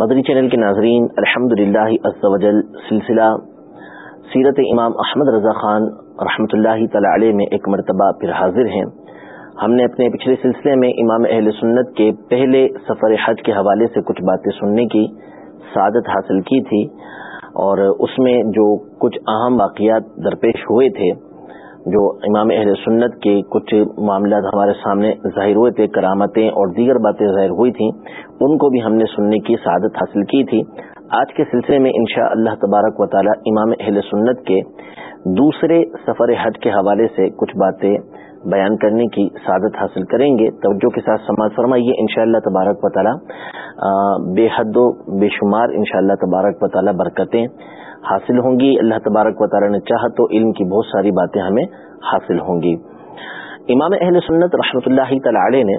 مدری چینل کے ناظرین الحمد للہ سلسلہ، سیرت امام احمد رضا خان رحمۃ اللہ تعالی علیہ میں ایک مرتبہ پھر حاضر ہیں۔ ہم نے اپنے پچھلے سلسلے میں امام اہل سنت کے پہلے سفر حج کے حوالے سے کچھ باتیں سننے کی سعادت حاصل کی تھی اور اس میں جو کچھ اہم واقعات درپیش ہوئے تھے جو امام اہل سنت کے کچھ معاملات ہمارے سامنے ظاہر ہوئے تھے، کرامتیں اور دیگر باتیں ظاہر ہوئی تھیں، ان کو بھی ہم نے سننے کی سعادت حاصل کی تھی۔ آج کے سلسلے میں انشاء اللہ تبارک و تعالی امام اہل سنت کے دوسرے سفر حج کے حوالے سے کچھ باتیں بیان کرنے کی سعادت حاصل کریں گے۔ توجہ کے ساتھ سماج فرمائیے ان شاء اللہ تبارک و تعالی بے حد و بے شمار ان شاء اللہ تبارک و تعالی برکتیں۔ حاصل ہوں گی۔ اللہ تبارک و تعالی نے چاہ تو علم کی بہت ساری باتیں ہمیں حاصل ہوں گی۔ امام اہل سنت رحمۃ اللہ تعالی نے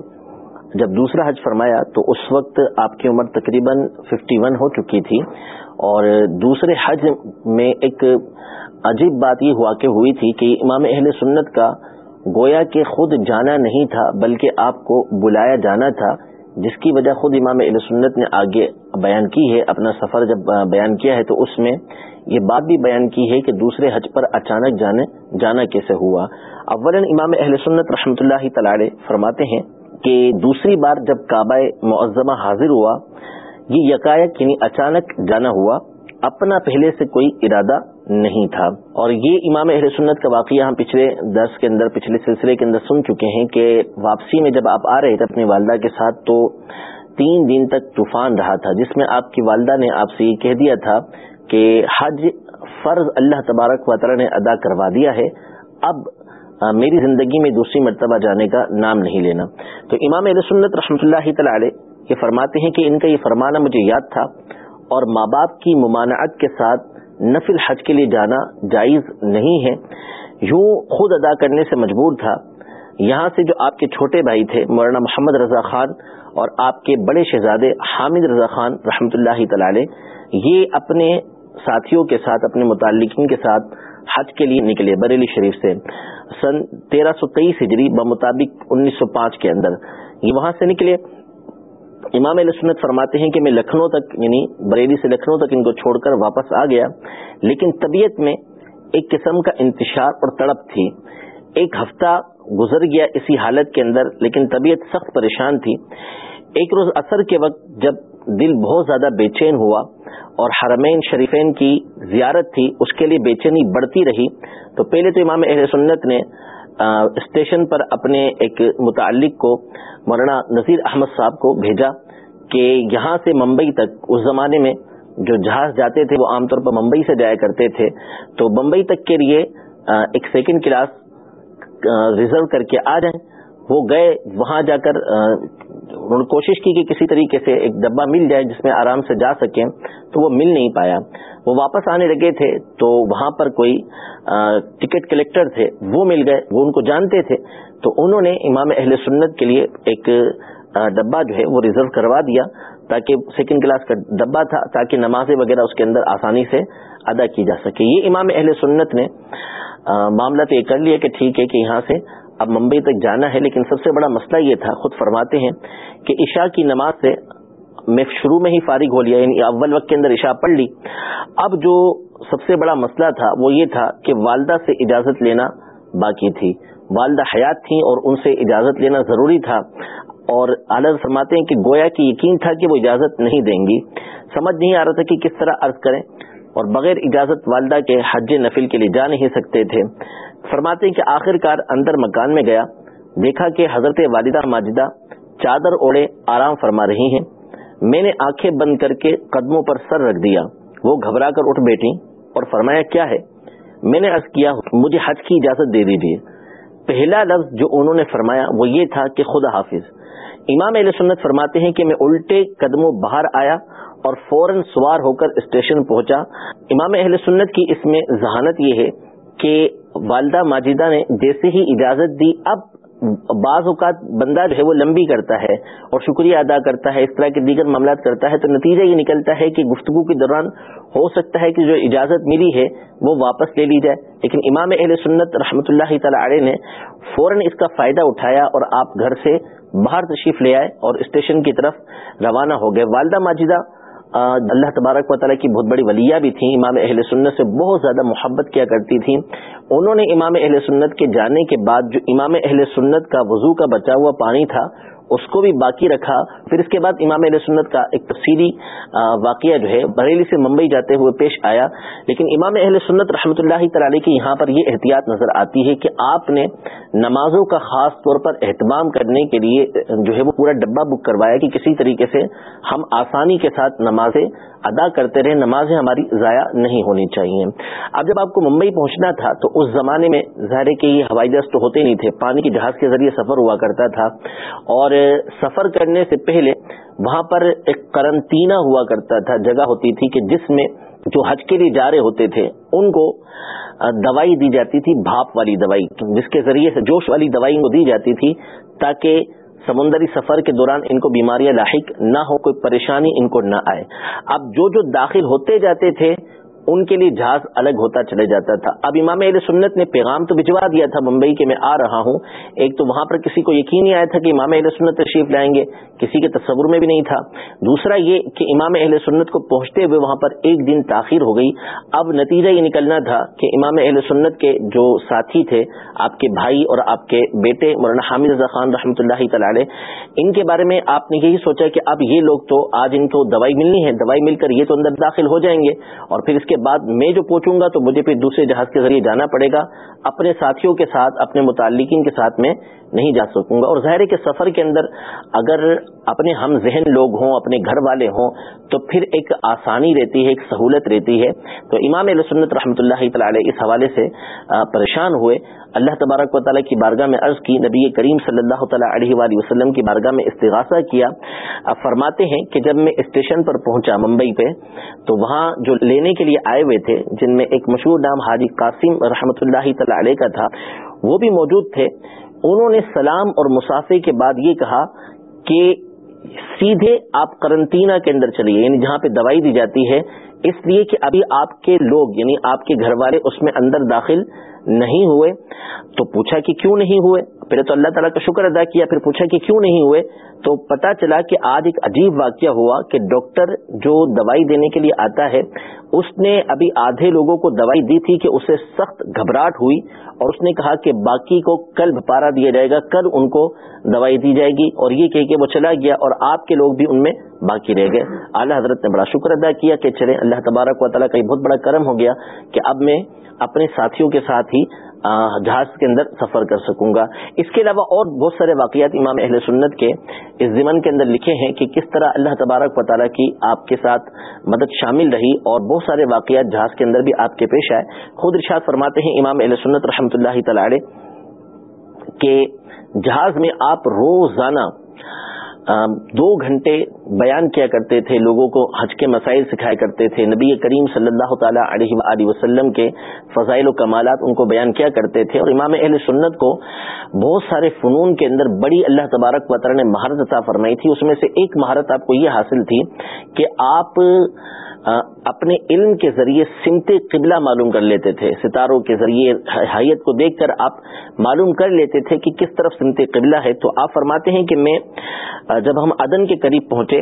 جب دوسرا حج فرمایا تو اس وقت آپ کی عمر تقریباً ففٹی ون ہو چکی تھی اور دوسرے حج میں ایک عجیب بات یہ ہوا کہ ہوئی تھی کہ امام اہل سنت کا گویا کہ خود جانا نہیں تھا بلکہ آپ کو بلایا جانا تھا۔ جس کی وجہ خود امام علیہ سنت نے آگے بیان کی ہے، اپنا سفر جب بیان کیا ہے تو اس میں یہ بات بھی بیان کی ہے کہ دوسرے حج پر اچانک جانے، جانا کیسے ہوا؟ اول امام اہل سنت رحمۃ اللہ تعالی فرماتے ہیں کہ دوسری بار جب کعبہ معظمہ حاضر ہوا، یہ یکایک یعنی اچانک جانا ہوا، اپنا پہلے سے کوئی ارادہ نہیں تھا۔ اور یہ امام اہل سنت کا واقعہ ہم پچھلے درس کے اندر، پچھلے سلسلے کے اندر سن چکے ہیں کہ واپسی میں جب آپ آ رہے تھے اپنی والدہ کے ساتھ، تو تین دن تک طوفان رہا تھا، جس میں آپ کی والدہ نے آپ سے یہ کہہ دیا تھا کہ حج فرض اللہ تبارک و تعالی نے ادا کروا دیا ہے۔ اب میری زندگی میں دوسری مرتبہ جانے کا نام نہیں لینا۔ تو امام علیہ سنت رحمۃ اللہ تعالی یہ فرماتے ہیں کہ ان کا یہ فرمانا مجھے یاد تھا اور ماں باپ کی ممانعت کے ساتھ نفل حج کے لیے جانا جائز نہیں ہے۔ یوں خود ادا کرنے سے مجبور تھا۔ یہاں سے جو آپ کے چھوٹے بھائی تھے، مولانا محمد رضا خان اور آپ کے بڑے شہزادے حامد رضا خان رحمۃ اللہ تعالی یہ اپنے ساتھیوں کے ساتھ، اپنے متعلقین کے ساتھ حج کے لیے نکلے بریلی شریف سے۔ سن تیرہ سو تیئیس ہجری بمطابق انیس سو پانچ کے اندر یہ وہاں سے نکلے۔ امام علیہ سنت فرماتے ہیں کہ میں لکھنؤ تک یعنی بریلی سے لکھنؤ تک ان کو چھوڑ کر واپس آ گیا، لیکن طبیعت میں ایک قسم کا انتشار اور تڑپ تھی۔ ایک ہفتہ گزر گیا اسی حالت کے اندر، لیکن طبیعت سخت پریشان تھی۔ ایک روز اثر کے وقت جب دل بہت زیادہ بے چین ہوا اور حرمین شریفین کی زیارت تھی، اس کے لیے بے چینی بڑھتی رہی۔ تو پہلے تو امام اہل سنت نے اسٹیشن پر اپنے ایک متعلق کو مولانا نذیر احمد صاحب کو بھیجا کہ یہاں سے ممبئی تک، اس زمانے میں جو جہاز جاتے تھے، وہ عام طور پر ممبئی سے جایا کرتے تھے۔ تو ممبئی تک کے لیے ایک سیکنڈ کلاس ریزرو کر کے آ جائیں۔ وہ گئے، وہاں جا کر انہوں نے کوشش کی کہ کسی طریقے سے ایک ڈبہ مل جائے جس میں آرام سے جا سکیں، تو وہ مل نہیں پایا۔ وہ واپس آنے لگے تھے تو وہاں پر کوئی ٹکٹ کلیکٹر تھے، وہ مل گئے، وہ ان کو جانتے تھے۔ تو انہوں نے امام اہل سنت کے لیے ایک ڈبہ جو ہے وہ ریزرو کروا دیا تاکہ سیکنڈ کلاس کا ڈبہ تھا، تاکہ نمازیں وغیرہ اس کے اندر آسانی سے ادا کی جا سکے۔ یہ امام اہل سنت نے معاملہ تو یہ کر لیا کہ ٹھیک ہے کہ یہاں سے اب ممبئی تک جانا ہے، لیکن سب سے بڑا مسئلہ یہ تھا، خود فرماتے ہیں کہ عشاء کی نماز سے میں شروع میں ہی فارغ ہو لیا یعنی اول وقت کے اندر عشاء پڑھ لی۔ اب جو سب سے بڑا مسئلہ تھا وہ یہ تھا کہ والدہ سے اجازت لینا باقی تھی۔ والدہ حیات تھیں اور ان سے اجازت لینا ضروری تھا۔ اور اعلیٰ فرماتے ہیں کہ گویا کی یقین تھا کہ وہ اجازت نہیں دیں گی۔ سمجھ نہیں آ رہا تھا کہ کس طرح عرض کریں۔ اور بغیر اجازت والدہ کے حج نفل کے لیے جا نہیں سکتے تھے۔ فرماتے ہیں کہ آخر کار اندر مکان میں گیا، دیکھا کہ حضرت والدہ ماجدہ چادر اوڑے آرام فرما رہی ہیں۔ میں نے آنکھیں بند کر کے قدموں پر سر رکھ دیا۔ وہ گھبرا کر اٹھ بیٹھی اور فرمایا، کیا ہے؟ میں نے عرض کیا، مجھے حج کی اجازت دے دیجیے پہلا لفظ جو انہوں نے فرمایا وہ یہ تھا کہ خدا حافظ۔ امام اہل سنت فرماتے ہیں کہ میں الٹے قدموں باہر آیا اور فوراً سوار ہو کر اسٹیشن پہنچا۔ امام اہل سنت کی اس میں ذہانت یہ ہے کہ والدہ ماجدہ نے جیسے ہی اجازت دی، اب بعض اوقات بندہ جو ہے وہ لمبی کرتا ہے اور شکریہ ادا کرتا ہے، اس طرح کے دیگر معاملات کرتا ہے، تو نتیجہ یہ نکلتا ہے کہ گفتگو کے دوران ہو سکتا ہے کہ جو اجازت ملی ہے وہ واپس لے لی جائے۔ لیکن امام اہل سنت رحمۃ اللہ تعالی علیہ نے فوراً اس کا فائدہ اٹھایا اور آپ گھر سے باہر تشریف لے آئے اور اسٹیشن کی طرف روانہ ہو گئے۔ والدہ ماجدہ اللہ تبارک و تعالیٰ کی بہت بڑی ولیہ بھی تھیں، امام اہل سنت سے بہت زیادہ محبت کیا کرتی تھیں۔ انہوں نے امام اہل سنت کے جانے کے بعد جو امام اہل سنت کا وضو کا بچا ہوا پانی تھا اس کو بھی باقی رکھا۔ پھر اس کے بعد امام علیہ سنت کا ایک تفصیلی واقعہ جو ہے، بریلی سے ممبئی جاتے ہوئے پیش آیا۔ لیکن امام اہل سنت رحمۃ اللہ تعالی کی یہاں پر یہ احتیاط نظر آتی ہے کہ آپ نے نمازوں کا خاص طور پر اہتمام کرنے کے لیے جو ہے وہ پورا ڈبہ بک کروایا کہ کسی طریقے سے ہم آسانی کے ساتھ نمازیں ادا کرتے رہے نمازیں ہماری ضائع نہیں ہونی چاہیے۔ اب جب آپ کو ممبئی پہنچنا تھا تو اس زمانے میں ظاہر کے یہ ہوائی جہاز تو ہوتے نہیں تھے۔ پانی کے جہاز کے ذریعے سفر ہوا کرتا تھا۔ اور سفر کرنے سے پہلے وہاں پر ایک کرنٹینہ ہوا کرتا تھا، جگہ ہوتی تھی کہ جس میں جو حج کے لیے جا رہے ہوتے تھے، ان کو دوائی دی جاتی تھی، بھاپ والی دوائی، جس کے ذریعے سے جوش والی دوائی ان کو دی جاتی تھی تاکہ سمندری سفر کے دوران ان کو بیماریاں لاحق نہ ہو کوئی پریشانی ان کو نہ آئے۔ اب جو جو داخل ہوتے جاتے تھے ان کے لیے جہاز الگ ہوتا چلے جاتا تھا۔ اب امام علیہ سنت نے پیغام تو بھجوا دیا تھا ممبئی کے میں آ رہا ہوں۔ ایک تو وہاں پر کسی کو یقین نہیں آیا تھا کہ امام اہل سنت تشریف لائیں گے، کسی کے تصور میں بھی نہیں تھا۔ دوسرا یہ کہ امام اہل سنت کو پہنچتے ہوئے وہاں پر ایک دن تاخیر ہو گئی۔ اب نتیجہ یہ نکلنا تھا کہ امام اہل سنت کے جو ساتھی تھے، آپ کے بھائی اور آپ کے بیٹے مولانا حامد رضا خان رحمۃ اللہ تعالی، ان کے بارے میں آپ نے یہی سوچا کہ اب یہ لوگ تو آج ان کو دوائی ملنی ہے۔ دوائی مل کر یہ تو اندر داخل ہو جائیں گے اور پھر اس کے بعد میں جو پہنچوں گا تو مجھے پھر دوسرے جہاز کے ذریعے جانا پڑے گا، اپنے ساتھیوں کے ساتھ، اپنے متعلقین کے ساتھ میں نہیں جا سکوں گا۔ اور ظاہر کے سفر کے اندر اگر اپنے ہم ذہن لوگ ہوں، اپنے گھر والے ہوں، تو پھر ایک آسانی رہتی ہے، ایک سہولت رہتی ہے۔ تو امام علیہ سنت رحمۃ اللہ تعالی اس حوالے سے پریشان ہوئے۔ اللہ تبارک و تعالیٰ کی بارگاہ میں عرض کی، نبی کریم صلی اللہ تعالیٰ علیہ وآلہ وسلم کی بارگاہ میں استغاثہ کیا۔ فرماتے ہیں کہ جب میں اسٹیشن پر پہنچا ممبئی پہ، تو وہاں جو لینے کے لیے آئے ہوئے تھے، جن میں ایک مشہور نام حاجی قاسم رحمۃ اللہ تعالی علیہ کا تھا، وہ بھی موجود تھے۔ انہوں نے سلام اور مسافے کے بعد یہ کہا کہ سیدھے آپ کرنٹینا کے اندر چلیے یعنی جہاں پہ دوائی دی جاتی ہے اس لیے کہ ابھی آپ کے لوگ یعنی آپ کے گھر والے اس میں اندر داخل نہیں ہوئے، تو پوچھا کہ کیوں نہیں ہوئے؟ پہلے تو اللہ تعالیٰ کا شکر ادا کیا، پھر پوچھا کہ کیوں نہیں ہوئے؟ تو پتا چلا کہ آج ایک عجیب واقعہ ہوا کہ ڈاکٹر جو دوائی دینے کے لیے آتا ہے، اس نے ابھی آدھے لوگوں کو دوائی دی تھی کہ اسے سخت گھبراہٹ ہوئی اور اس نے کہا کہ باقی کو کل بھپارا دیا جائے گا، کل ان کو دوائی دی جائے گی اور یہ کہ وہ چلا گیا اور آپ کے لوگ بھی ان میں باقی رہ گئے۔ اعلیٰ حضرت نے بڑا شکر ادا کیا کہ چلے اللہ تبارک و تعالیٰ کا یہ بہت بڑا کرم ہو گیا کہ اب میں اپنے ساتھیوں کے ساتھ ہی جہاز کے اندر سفر کر سکوں گا۔ اس کے علاوہ اور بہت سارے واقعات امام اہل سنت کے اس ضمن کے اندر لکھے ہیں کہ کس طرح اللہ تبارک و تعالیٰ کی آپ کے ساتھ مدد شامل رہی اور بہت سارے واقعات جہاز کے اندر بھی آپ کے پیش آئے۔ خود ارشاد فرماتے ہیں امام اہل سنت رحمۃ اللہ تعالی کہ جہاز میں آپ روزانہ دو گھنٹے بیان کیا کرتے تھے، لوگوں کو حج کے مسائل سکھایا کرتے تھے۔ نبی کریم صلی اللہ تعالیٰ علیہ وآلہ وسلم کے فضائل و کمالات ان کو بیان کیا کرتے تھے۔ اور امام اہل سنت کو بہت سارے فنون کے اندر بڑی اللہ تبارک وطر نے مہارت عطا فرمائی تھی۔ اس میں سے ایک مہارت آپ کو یہ حاصل تھی کہ آپ اپنے علم کے ذریعے سمت قبلہ معلوم کر لیتے تھے، ستاروں کے ذریعے حیت کو دیکھ کر آپ معلوم کر لیتے تھے کہ کس طرف سمت قبلہ ہے۔ تو آپ فرماتے ہیں کہ میں، جب ہم ادن کے قریب پہنچے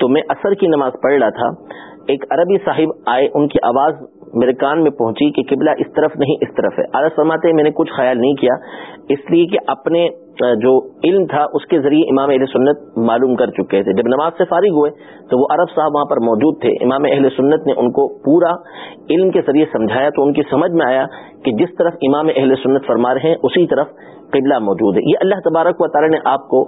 تو میں اثر کی نماز پڑھ رہا تھا۔ ایک عربی صاحب آئے، ان کی آواز میرے کان میں پہنچی کہ قبلہ اس طرف نہیں، اس طرف ہے۔ عرض فرماتے ہیں، میں نے کچھ خیال نہیں کیا، اس لیے کہ اپنے جو علم تھا، اس کے ذریعے امام اہل سنت معلوم کر چکے تھے۔ جب نماز سے فارغ ہوئے تو وہ عرب صاحب وہاں پر موجود تھے۔ امام اہل سنت نے ان کو پورا علم کے ذریعے سمجھایا تو ان کی سمجھ میں آیا کہ جس طرف امام اہل سنت فرما رہے ہیں، اسی طرف قبلہ موجود ہے۔ یہ اللہ تبارک و تعالی نے آپ کو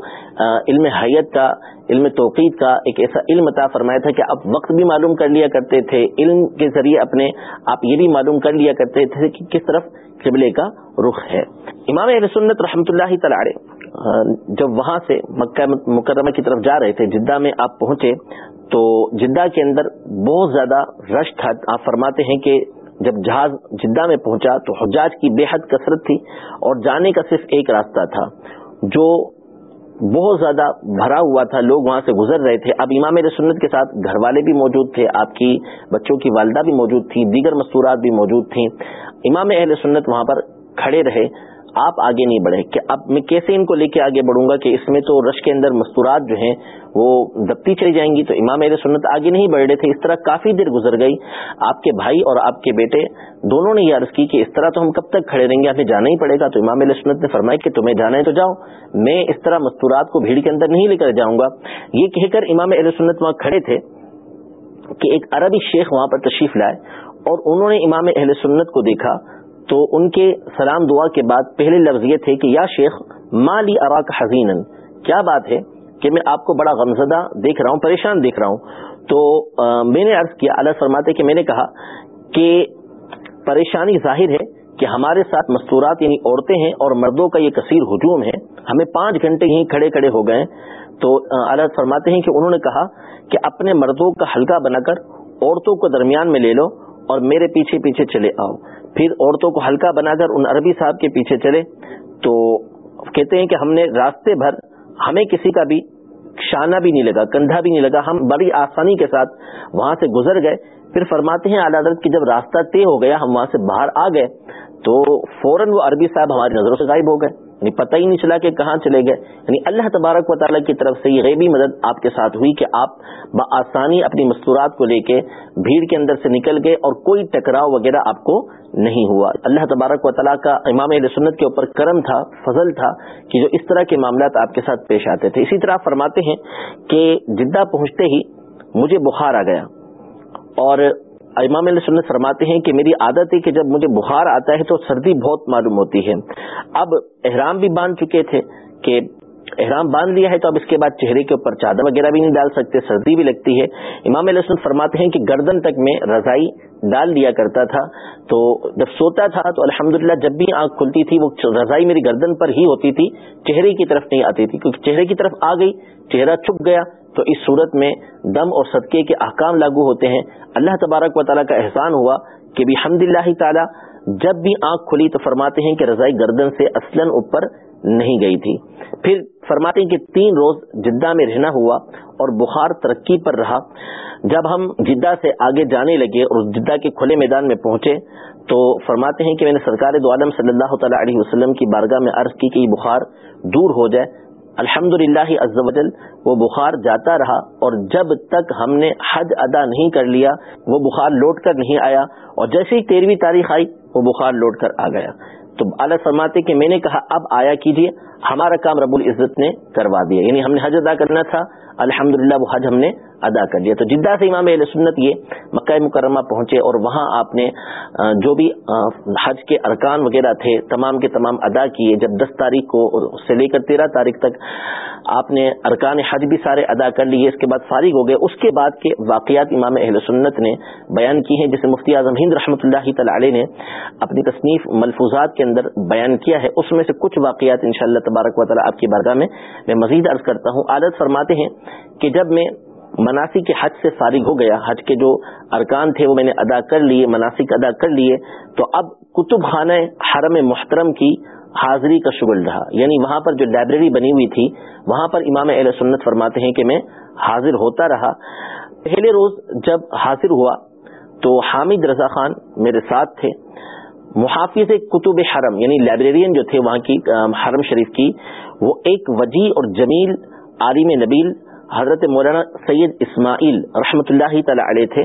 علم حیت کا، علم توقید کا ایک ایسا علم عطا فرمایا تھا کہ آپ وقت بھی معلوم کر لیا کرتے تھے، علم کے ذریعے اپنے آپ یہ بھی معلوم کر لیا کرتے تھے کہ کس طرف قبلے کا رخ ہے۔ امام اہل سنت رحمۃ اللہ تعالی جب وہاں سے مکہ مکرمہ کی طرف جا رہے تھے، جدہ میں آپ پہنچے تو جدہ کے اندر بہت زیادہ رش تھا۔ آپ فرماتے ہیں کہ جب جہاز جدہ میں پہنچا تو حجاج کی بے حد کثرت تھی اور جانے کا صرف ایک راستہ تھا، جو بہت زیادہ بھرا ہوا تھا، لوگ وہاں سے گزر رہے تھے۔ اب امام سنت کے ساتھ گھر والے بھی موجود تھے، آپ کی بچوں کی والدہ بھی موجود تھی دیگر مستورات بھی موجود تھیں۔ امام اہل سنت وہاں پر کھڑے رہے۔ آپ آگے نہیں بڑھے کہ اب میں کیسے ان کو لے کے آگے بڑھوں گا کہ اس میں تو رش کے اندر مستورات جو ہیں وہ دبتی چلی جائیں گی، تو امام اہل سنت آگے نہیں بڑھ رہے تھے۔ اس طرح کافی دیر گزر گئی۔ آپ کے بھائی اور آپ کے بیٹے دونوں نے یہ عرض کی کہ اس طرح تو ہم کب تک کھڑے رہیں گے؟ ہمیں جانا ہی پڑے گا۔ تو امام علیہ سنت نے فرمایا کہ تمہیں جانا ہے تو جاؤ۔ میں اس طرح مستورات کو بھیڑ کے اندر نہیں لے کر جاؤں گا۔ یہ کہہ کر امام علیہ سنت وہاں کھڑے تھے کہ ایک عربی شیخ وہاں پر تشریف لائے اور انہوں نے امام اہل سنت کو دیکھا۔ تو ان کے سلام دعا کے بعد پہلے لفظ یہ تھے کہ یا شیخ مالی اراک حزین کیا بات ہے کہ میں آپ کو بڑا غمزدہ دیکھ رہا ہوں، پریشان دیکھ رہا ہوں؟ تو میں نے عرض کیا، اللہ فرماتے کہ میں نے کہا کہ پریشانی ظاہر ہے کہ ہمارے ساتھ مستورات یعنی عورتیں ہیں اور مردوں کا یہ کثیر ہجوم ہے۔ ہمیں پانچ گھنٹے ہی کھڑے کھڑے ہو گئے تو اللہ فرماتے ہیں کہ انہوں نے کہا کہ اپنے مردوں کا ہلکا بنا کر عورتوں کو درمیان میں لے لو اور میرے پیچھے پیچھے چلے آؤ۔ پھر عورتوں کو ہلکا بنا کر ان عربی صاحب کے پیچھے چلے۔ تو کہتے ہیں کہ ہم نے راستے بھر ہمیں کسی کا بھی شانہ بھی نہیں لگا، کندھا بھی نہیں لگا۔ ہم بڑی آسانی کے ساتھ وہاں سے گزر گئے۔ پھر فرماتے ہیں اعلی عدالت کی جب راستہ طے ہو گیا، ہم وہاں سے باہر آ گئے، تو فوراً وہ عربی صاحب ہماری نظروں سے غائب ہو گئے۔ یعنی پتہ ہی نہیں چلا کہ کہاں چلے گئے۔ یعنی اللہ تبارک و تعالیٰ کی طرف سے یہ غیبی مدد آپ کے ساتھ ہوئی کہ آپ بآسانی اپنی مستورات کو لے کے بھیڑ کے اندر سے نکل گئے اور کوئی ٹکراؤ وغیرہ آپ کو نہیں ہوا۔ اللہ تبارک و تعالیٰ کا امام علیہ سنت کے اوپر کرم تھا، فضل تھا کہ جو اس طرح کے معاملات آپ کے ساتھ پیش آتے تھے۔ اسی طرح فرماتے ہیں کہ جدہ پہنچتے ہی مجھے بخار آ گیا اور امام علیہ سنت فرماتے ہیں کہ میری عادت ہے کہ جب مجھے بخار آتا ہے تو سردی بہت معلوم ہوتی ہے۔ اب احرام بھی باندھ چکے تھے کہ احرام باندھ لیا ہے تو اب اس کے بعد چہرے کے اوپر چادر وغیرہ بھی نہیں ڈال سکتے، سردی بھی لگتی ہے۔ امام علیہ سنت فرماتے ہیں کہ گردن تک میں رضائی ڈال دیا کرتا تھا۔ تو جب سوتا تھا تو الحمدللہ جب بھی آنکھ کھلتی تھی وہ رضائی میری گردن پر ہی ہوتی تھی، چہرے کی طرف نہیں آتی تھی۔ کیونکہ چہرے کی طرف آ گئی، چہرہ چھپ گیا تو اس صورت میں دم اور صدقے کے احکام لاگو ہوتے ہیں۔ اللہ تبارک و تعالیٰ کا احسان ہوا کہ بھی حمد اللہ تعالیٰ جب بھی آنکھ کھلی تو فرماتے ہیں کہ رضائی گردن سے اصلاً اوپر نہیں گئی تھی۔ پھر فرماتے ہیں کہ تین روز جدہ میں رہنا ہوا اور بخار ترقی پر رہا۔ جب ہم جدہ سے آگے جانے لگے اور جدہ کے کھلے میدان میں پہنچے تو فرماتے ہیں کہ میں نے سرکار دو عالم صلی اللہ تعالیٰ علیہ وسلم کی بارگاہ میں عرض کی کہ یہ بخار دور ہو جائے۔ الحمد للہ وہ بخار جاتا رہا اور جب تک ہم نے حج ادا نہیں کر لیا، وہ بخار لوٹ کر نہیں آیا اور جیسے ہی تیرہویں تاریخ آئی، وہ بخار لوٹ کر آ گیا۔ تو اعلیٰ فرماتے کہ میں نے کہا، اب آیا کیجیے ہمارا کام رب العزت نے کروا دیا۔ یعنی ہم نے حج ادا کرنا تھا الحمد وہ حج ہم نے ادا کر لیا تو جدہ سے امام علیہ سنت یہ مکہ مکرمہ پہنچے اور وہاں آپ نے جو بھی حج کے ارکان وغیرہ تھے، تمام کے تمام ادا کیے۔ جب دس تاریخ کو اس سے لے کر تیرہ تاریخ تک آپ نے ارکان حج بھی سارے ادا کر لیے، اس کے بعد فارغ ہو گئے۔ اس کے بعد کے واقعات امام اہل سنت نے بیان کی ہیں، جسے مفتی اعظم ہند رحمۃ اللہ تعالی نے اپنی تصنیف ملفوظات کے اندر بیان کیا ہے۔ اس میں سے کچھ واقعات ان شاء اللہ تبارک و تعالیٰ آپ کی بارگاہ میں میں مزید عرض کرتا ہوں۔ عادت فرماتے ہیں کہ جب میں مناسب کے حج سے فارغ ہو گیا، حج کے جو ارکان تھے وہ میں نے ادا کر لیے مناسب ادا کر لیے، تو اب کتب خانہ حرم محترم کی حاضری کا شغل رہا۔ یعنی وہاں پر جو لائبریری بنی ہوئی تھی، وہاں پر امام اہل سنت فرماتے ہیں کہ میں حاضر ہوتا رہا۔ پہلے روز جب حاضر ہوا، تو حامد رضا خان میرے ساتھ تھے۔ محافظ کتب حرم یعنی لائبریرین جو تھے وہاں کی حرم شریف کی، وہ ایک وجی اور جمیل عالم نبیل حضرت مولانا سید اسماعیل رحمۃ اللہ تعالی علیہ تھے،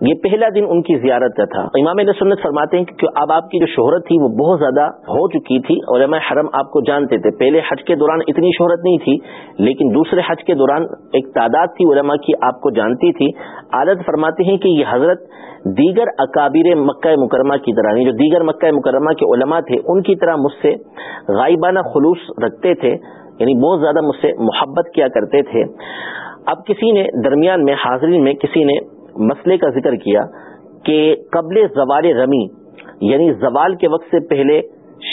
یہ پہلا دن ان کی زیارت کا تھا۔ امام علیہ سنت فرماتے ہیں کہ اب آپ کی جو شہرت تھی وہ بہت زیادہ ہو چکی تھی۔ علماء حرم آپ کو جانتے تھے۔ پہلے حج کے دوران اتنی شہرت نہیں تھی، لیکن دوسرے حج کے دوران ایک تعداد تھی علماء کی آپ کو جانتی تھی۔ عادت فرماتے ہیں کہ یہ حضرت دیگر اکابر مکہ مکرمہ کی طرح یعنی جو دیگر مکہ مکرمہ کے علماء تھے، ان کی طرح مجھ سے غائبانہ خلوص رکھتے تھے۔ یعنی بہت زیادہ مجھ سے محبت کیا کرتے تھے۔ اب کسی نے درمیان میں حاضرین میں کسی نے مسئلے کا ذکر کیا کہ قبل زوال رمی یعنی زوال کے وقت سے پہلے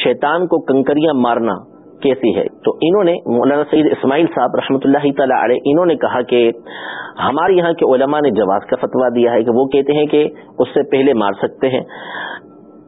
شیطان کو کنکریاں مارنا کیسی ہے؟ تو انہوں نے، مولانا سعید اسماعیل صاحب رحمۃ اللہ تعالی علیہ، انہوں نے کہا کہ ہمارے یہاں کے علماء نے جواز کا فتویٰ دیا ہے کہ وہ کہتے ہیں کہ اس سے پہلے مار سکتے ہیں۔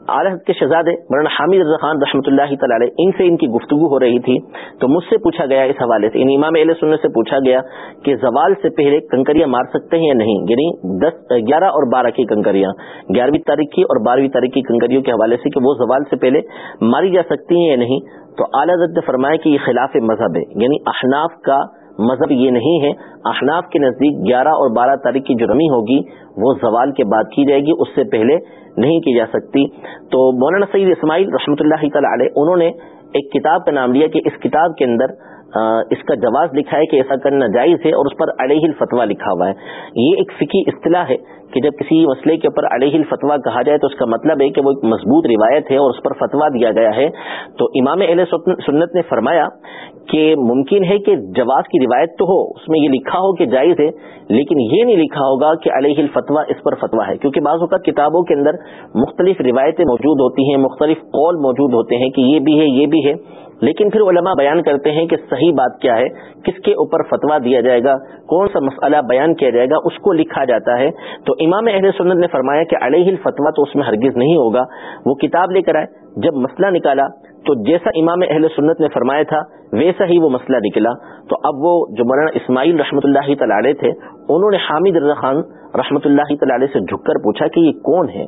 اعلی کے شہزادے مولانا حامد رضا خان رحمۃ اللہ تعالی ان سے ان کی گفتگو ہو رہی تھی۔ تو مجھ سے پوچھا گیا اس حوالے سے ان امام علیہ سننے سے پوچھا گیا کہ زوال سے پہلے کنکریاں مار سکتے ہیں یا نہیں؟ یعنی دس، گیارہ اور بارہ کی کنکریاں۔ گیارہویں تاریخ کی اور بارہویں تاریخ کی کنکریوں کے حوالے سے کہ وہ زوال سے پہلے ماری جا سکتی ہیں یا نہیں؟ تو اعلیٰ نے فرمایا کہ یہ خلاف مذہب ہے۔ یعنی احناف کا مذہب یہ نہیں ہے احناف کے نزدیک گیارہ اور بارہ تاریخ کی جو رمی ہوگی، وہ زوال کے بعد کی جائے گی، اس سے پہلے نہیں کی جا سکتی۔ تو مولانا سعید اسماعیل رحمۃ اللہ تعالی علیہ، انہوں نے ایک کتاب کا نام لیا کہ اس کتاب کے اندر اس کا جواز لکھا ہے کہ ایسا کرنا جائز ہے اور اس پر علیہ الفتوا لکھا ہوا ہے۔ یہ ایک فکی اصطلاح ہے۔ کہ جب کسی مسئلے کے اوپر علیہ الفتوا کہا جائے تو اس کا مطلب ہے کہ وہ ایک مضبوط روایت ہے اور اس پر فتوا دیا گیا ہے۔ تو امام اہل سنت نے فرمایا کہ ممکن ہے کہ جواز کی روایت تو ہو، اس میں یہ لکھا ہو کہ جائز ہے، لیکن یہ نہیں لکھا ہوگا کہ علیہ الفتوا اس پر فتوا ہے۔ کیونکہ بعض اوقات کتابوں کے اندر مختلف روایتیں موجود ہوتی ہیں، مختلف قول موجود ہوتے ہیں کہ یہ بھی ہے، یہ بھی ہے۔ لیکن پھر علماء بیان کرتے ہیں کہ صحیح بات کیا ہے، کس کے اوپر فتوا دیا جائے گا، کون سا مسئلہ بیان کیا جائے گا، اس کو لکھا جاتا ہے۔ تو امام اہل سنت نے فرمایا کہ علیہ الفتوا تو اس میں ہرگز نہیں ہوگا۔ وہ کتاب لے کر آئے، جب مسئلہ نکالا، تو جیسا امام اہل سنت نے فرمایا تھا، ویسا ہی وہ مسئلہ نکلا۔ تو اب وہ جو مولانا اسماعیل رحمۃ اللہ تعالی تھے، انہوں نے حامد رضا خان رحمۃ اللہ تعالی سے جھک کر پوچھا کہ یہ کون ہے؟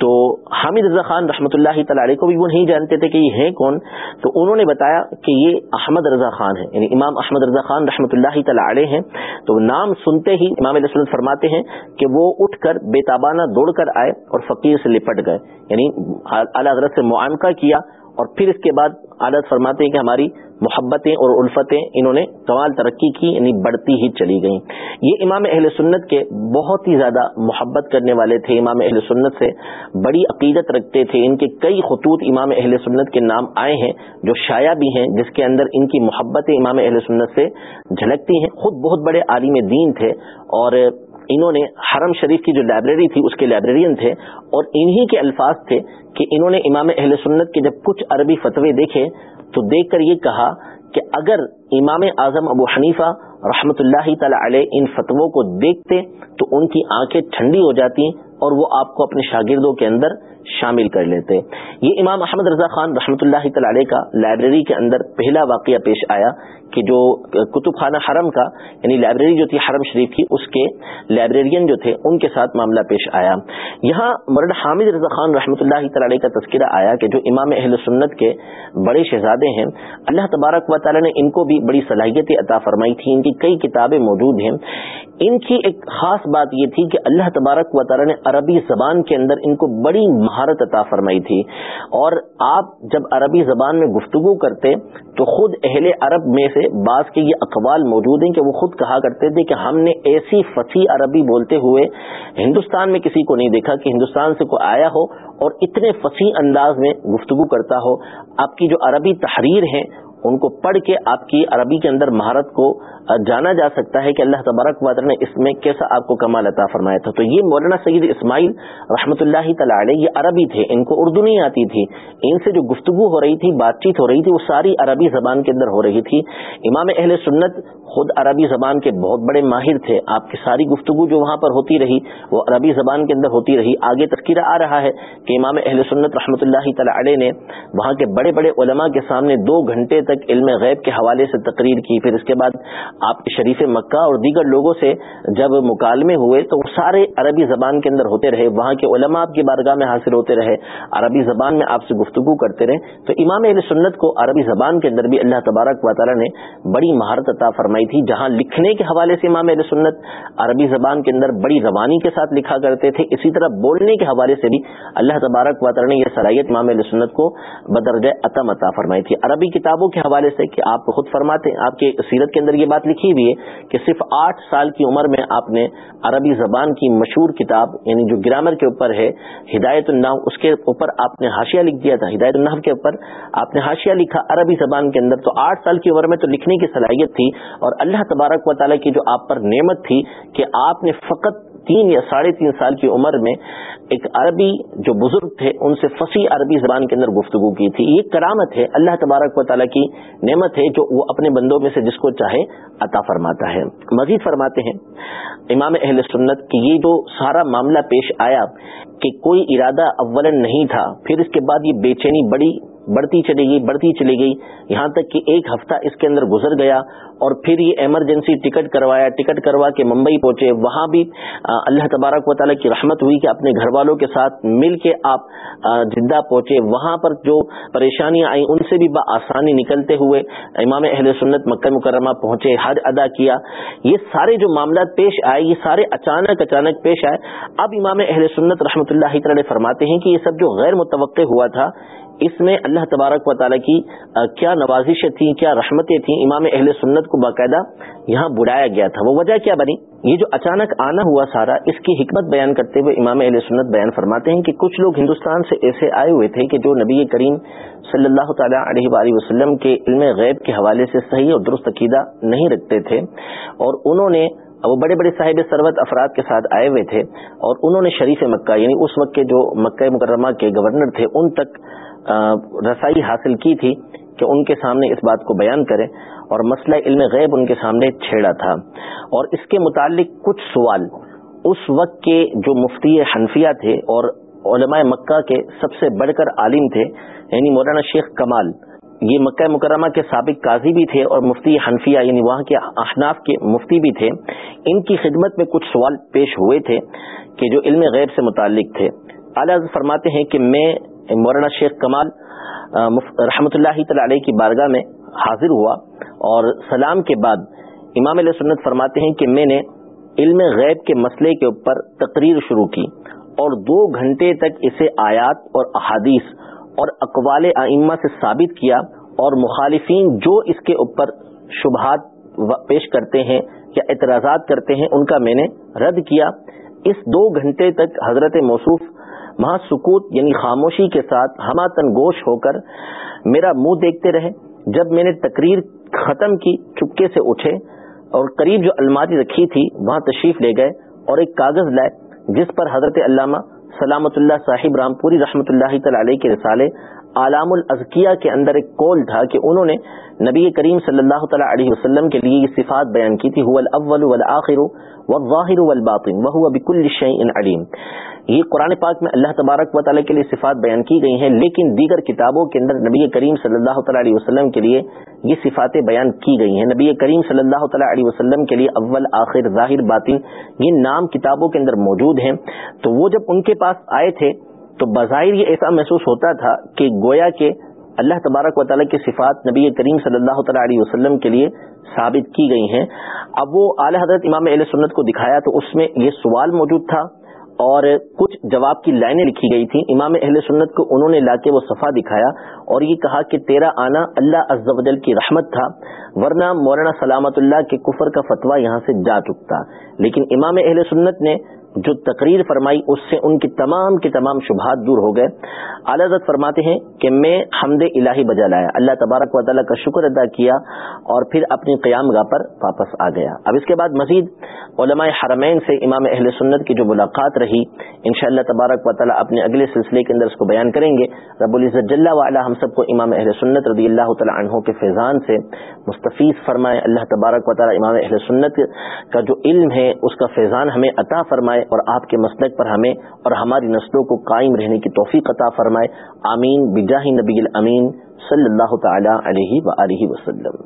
تو حامد رضا خان رحمۃ اللہ تعالی کو بھی وہ نہیں جانتے تھے کہ یہ ہے کون، تو انہوں نے بتایا کہ یہ احمد رضا خان ہے یعنی امام احمد رضا خان رحمۃ اللہ تعالی ہیں۔ تو نام سنتے ہی امام علیہ وسلم فرماتے ہیں کہ وہ اٹھ کر بے تابانہ دوڑ کر آئے اور فقیر سے لپٹ گئے یعنی اعلیٰ حضرت سے معانقہ کیا اور پھر اس کے بعد عادت فرماتے ہیں کہ ہماری محبتیں اور الفتیں انہوں نے کمال ترقی کی یعنی بڑھتی ہی چلی گئیں۔ یہ امام اہل سنت کے بہت ہی زیادہ محبت کرنے والے تھے۔ امام اہل سنت سے بڑی عقیدت رکھتے تھے۔ ان کے کئی خطوط امام اہل سنت کے نام آئے ہیں جو شاع بھی ہیں، جس کے اندر ان کی محبتیں امام اہل سنت سے جھلکتی ہیں۔ خود بہت بڑے عالم دین تھے اور انہوں نے حرم شریف کی جو لائبریری تھی، اس کے لائبریرین تھے اور انہی کے الفاظ تھے کہ انہوں نے امام اہل سنت کے جب کچھ عربی فتوے دیکھے تو دیکھ کر یہ کہا کہ اگر امام اعظم ابو حنیفہ رحمت اللہ تعالی علیہ ان فتووں کو دیکھتے تو ان کی آنکھیں ٹھنڈی ہو جاتی اور وہ آپ کو اپنے شاگردوں کے اندر شامل کر لیتے۔ یہ امام احمد رضا خان رحمۃ اللہ تعالی کا لائبریری کے اندر پہلا واقعہ پیش آیا کہ جو کتب خانہ حرم کا یعنی لائبریری جو تھی حرم شریف کی، اس کے لائبریرین جو تھے، ان کے ساتھ معاملہ پیش آیا۔ یہاں مرد حامد رضا خان رحمۃ اللہ تعالی کا تذکرہ آیا کہ جو امام اہل سنت کے بڑے شہزادے ہیں، اللہ تبارک و تعالی نے ان کو بھی بڑی صلاحیتیں عطا فرمائی تھی۔ ان کی کئی کتابیں موجود ہیں۔ ان کی ایک خاص بات یہ تھی کہ اللہ تبارک و تعالی نے عربی زبان کے اندر ان کو بڑی مہارت عطا فرمائی تھی۔ اور آپ جب عربی زبان میں گفتگو کرتے تو خود اہل عرب میں سے بعض کے یہ اقوال موجود ہیں کہ وہ خود کہا کرتے تھے کہ ہم نے ایسی فصیح عربی بولتے ہوئے ہندوستان میں کسی کو نہیں دیکھا کہ ہندوستان سے کوئی آیا ہو اور اتنے فصیح انداز میں گفتگو کرتا ہو۔ آپ کی جو عربی تحریر ہیں ان کو پڑھ کے آپ کی عربی کے اندر مہارت کو جانا جا سکتا ہے کہ اللہ تبارک وادر نے اس میں کیسا آپ کو کمال عطا فرمایا تھا۔ تو یہ مولانا سید اسماعیل رحمۃ اللہ تعالی یہ عربی تھے، ان کو اردو نہیں آتی تھی۔ ان سے جو گفتگو ہو رہی تھی، بات چیت ہو رہی تھی، وہ ساری عربی زبان کے اندر ہو رہی تھی۔ امام اہل سنت خود عربی زبان کے بہت بڑے ماہر تھے۔ آپ کی ساری گفتگو جو وہاں پر ہوتی رہی، وہ عربی زبان کے اندر ہوتی رہی۔ آگے تذکرہ آ رہا ہے کہ امام اہل سنت رحمۃ اللہ تعالی نے وہاں کے بڑے بڑے علماء کے سامنے دو گھنٹے تک علم غیب کے حوالے سے تقریر کی، پھر اس کے بعد آپ شریف مکہ اور دیگر لوگوں سے جب مکالمے ہوئے تو سارے عربی زبان کے اندر ہوتے رہے، وہاں کے علماء آپ کی بارگاہ میں حاصل ہوتے رہے، عربی زبان میں آپ سے گفتگو کرتے رہے۔ تو امام علیہ سنت کو عربی زبان کے اندر بھی اللہ تبارک و تعالیٰ نے بڑی مہارت عطا فرمائی تھی۔ جہاں لکھنے کے حوالے سے امام علیہ سنت عربی زبان کے اندر بڑی روانی کے ساتھ لکھا کرتے تھے، اسی طرح بولنے کے حوالے سے بھی اللہ تبارک و تعالیٰ نے یہ صلاحیت امام علیہ سنت کو بدرجہ عتم عطا فرمائی تھی۔ عربی کتابوں کے حوالے سے کہ آپ خود فرماتے ہیں، آپ کے سیرت کے اندر یہ بات لکھی ہوئی ہے کہ صرف آٹھ سال کی عمر میں آپ نے عربی زبان کی مشہور کتاب یعنی جو گرامر کے اوپر ہے، ہدایت الناح اس کے اوپر آپ نے حاشیہ لکھ دیا تھا، ہدایت النحو کے اوپر آپ نے حاشیہ لکھا عربی زبان کے اندر۔ تو آٹھ سال کی عمر میں تو لکھنے کی صلاحیت تھی، اور اللہ تبارک و تعالیٰ کی جو آپ پر نعمت تھی کہ آپ نے فقط تین یا ساڑھے تین سال کی عمر میں ایک عربی جو بزرگ تھے، ان سے فصیح عربی زبان کے اندر گفتگو کی تھی۔ یہ کرامت ہے، اللہ تبارک و تعالیٰ کی نعمت ہے جو وہ اپنے بندوں میں سے جس کو چاہے عطا فرماتا ہے۔ مزید فرماتے ہیں، امام اہل سنت کہ یہ جو سارا معاملہ پیش آیا کہ کوئی ارادہ اولن نہیں تھا، پھر اس کے بعد یہ بے چینی بڑی بڑھتی چلی گئی بڑھتی چلی گئی یہاں تک کہ ایک ہفتہ اس کے اندر گزر گیا اور پھر یہ ایمرجنسی ٹکٹ کروایا ٹکٹ کروا کے ممبئی پہنچے۔ وہاں بھی اللہ تبارک و تعالیٰ کی رحمت ہوئی کہ اپنے گھر والوں کے ساتھ مل کے آپ جدہ پہنچے۔ وہاں پر جو پریشانیاں آئیں، ان سے بھی آسانی نکلتے ہوئے امام اہل سنت مکہ مکرمہ پہنچے، حج ادا کیا۔ یہ سارے جو معاملات پیش آئے، یہ سارے اچانک اچانک پیش آئے۔ اب امام اہل سنت رحمۃ اللہ تعالی فرماتے ہیں کہ یہ سب جو غیر متوقع ہوا تھا اس میں اللہ تبارک و تعالیٰ کی کیا نوازشیں تھیں، کیا رحمتیں تھیں امام اہل سنت کو باقاعدہ یہاں بڑھایا گیا تھا۔ وہ وجہ کیا بنی؟ یہ جو اچانک آنا ہوا سارا، اس کی حکمت بیان کرتے ہوئے امام اہل سنت بیان فرماتے ہیں کہ کچھ لوگ ہندوستان سے ایسے آئے ہوئے تھے کہ جو نبی کریم صلی اللہ تعالیٰ علیہ وآلہ وسلم کے علم غیب کے حوالے سے صحیح اور درست عقیدہ نہیں رکھتے تھے اور انہوں نے، وہ بڑے بڑے صاحب سروت افراد کے ساتھ آئے ہوئے تھے اور انہوں نے شریف مکہ یعنی اس وقت کے جو مکہ مکرمہ کے گورنر تھے، ان تک رسائی حاصل کی تھی کہ ان کے سامنے اس بات کو بیان کرے اور مسئلہ علم غیب ان کے سامنے چھیڑا تھا۔ اور اس کے متعلق کچھ سوال اس وقت کے جو مفتی حنفیہ تھے اور علماء مکہ کے سب سے بڑھ کر عالم تھے یعنی مولانا شیخ کمال، یہ مکہ مکرمہ کے سابق قاضی بھی تھے اور مفتی حنفیہ یعنی وہاں کے احناف کے مفتی بھی تھے۔ ان کی خدمت میں کچھ سوال پیش ہوئے تھے کہ جو علم غیب سے متعلق تھے۔ اعلیٰ فرماتے ہیں کہ میں مولانا شیخ کمال رحمۃ اللہ تعالی علیہ کی بارگاہ میں حاضر ہوا اور سلام کے بعد امام علیہ سنت فرماتے ہیں کہ میں نے علم غیب کے مسئلے کے اوپر تقریر شروع کی اور دو گھنٹے تک اسے آیات اور احادیث اور اقوال ائمہ سے ثابت کیا اور مخالفین جو اس کے اوپر شبہات پیش کرتے ہیں یا اعتراضات کرتے ہیں، ان کا میں نے رد کیا۔ اس دو گھنٹے تک حضرت موصوف مہا سکوت یعنی خاموشی کے ساتھ ہما تنگوش ہو کر میرا منہ دیکھتے رہے۔ جب میں نے تقریر ختم کی، چپکے سے اٹھے اور قریب جو الماری رکھی تھی، وہاں تشریف لے گئے اور ایک کاغذ لائے، جس پر حضرت علامہ سلامت اللہ صاحب رام پوری رحمۃ اللہ تعالی علیہ کے رسالے علام الازکیہ کے اندر ایک کول تھا کہ انہوں نے نبی کریم صلی اللہ تعالیٰ علیہ وسلم کے لیے یہ صفات بیان کی تھی الاول والآخر والظاہر والباطن وهو بكل شيء علیم۔ یہ قرآن پاک میں اللہ تبارک و تعالیٰ کے لیے صفات بیان کی گئی ہیں، لیکن دیگر کتابوں کے اندر نبی کریم صلی اللہ تعالیٰ علیہ وسلم کے لیے یہ صفاتیں بیان کی گئی ہیں۔ نبی کریم صلی اللہ تعالیٰ علیہ وسلم کے لیے اول، آخر، ظاہر، باطن یہ نام کتابوں کے اندر موجود ہیں۔ تو وہ جب ان کے پاس آئے تھے، تو بظاہر یہ ایسا محسوس ہوتا تھا کہ گویا کے اللہ تبارک و تعالیٰ کی صفات نبی کریم صلی اللہ تعالیٰ علیہ وسلم کے لیے ثابت کی گئی ہیں۔ اب وہ اعلی حضرت امام علیہ سنت کو دکھایا تو اس میں یہ سوال موجود تھا اور کچھ جواب کی لائنیں لکھی گئی تھیں۔ امام اہل سنت کو انہوں نے لا کے وہ صفحہ دکھایا اور یہ کہا کہ تیرا آنا اللہ عز و جل کی رحمت تھا، ورنہ مولانا سلامت اللہ کے کفر کا فتویٰ یہاں سے جا چکتا۔ لیکن امام اہل سنت نے جو تقریر فرمائی اس سے ان کی تمام کے تمام شبہات دور ہو گئے۔ اعلی فرماتے ہیں کہ میں حمد الہی بجا لایا۔ اللہ تبارک و تعالیٰ کا شکر ادا کیا اور پھر اپنی قیام گاہ پر واپس آ گیا۔ اب اس کے بعد مزید علماء حرمین سے امام اہل سنت کی جو ملاقات رہی ان شاء اللہ تبارک و تعالیٰ اپنے اگلے سلسلے کے اندر اس کو بیان کریں گے۔ رب العزت جل والا ہم سب کو امام اہل سنت رضی اللہ تعالیٰ عنہ کے فیضان سے مستفیض فرمائے۔ اللہ تبارک و تعالیٰ امام اہل سنت کا جو علم ہے، اس کا فیضان ہمیں عطا فرمائے۔ فرمائے اور آپ کے مسلک پر ہمیں اور ہماری نسلوں کو قائم رہنے کی توفیق عطا فرمائے. آمین. بجاہ نبی الامین صلی اللہ تعالی علیہ وآلہ وسلم.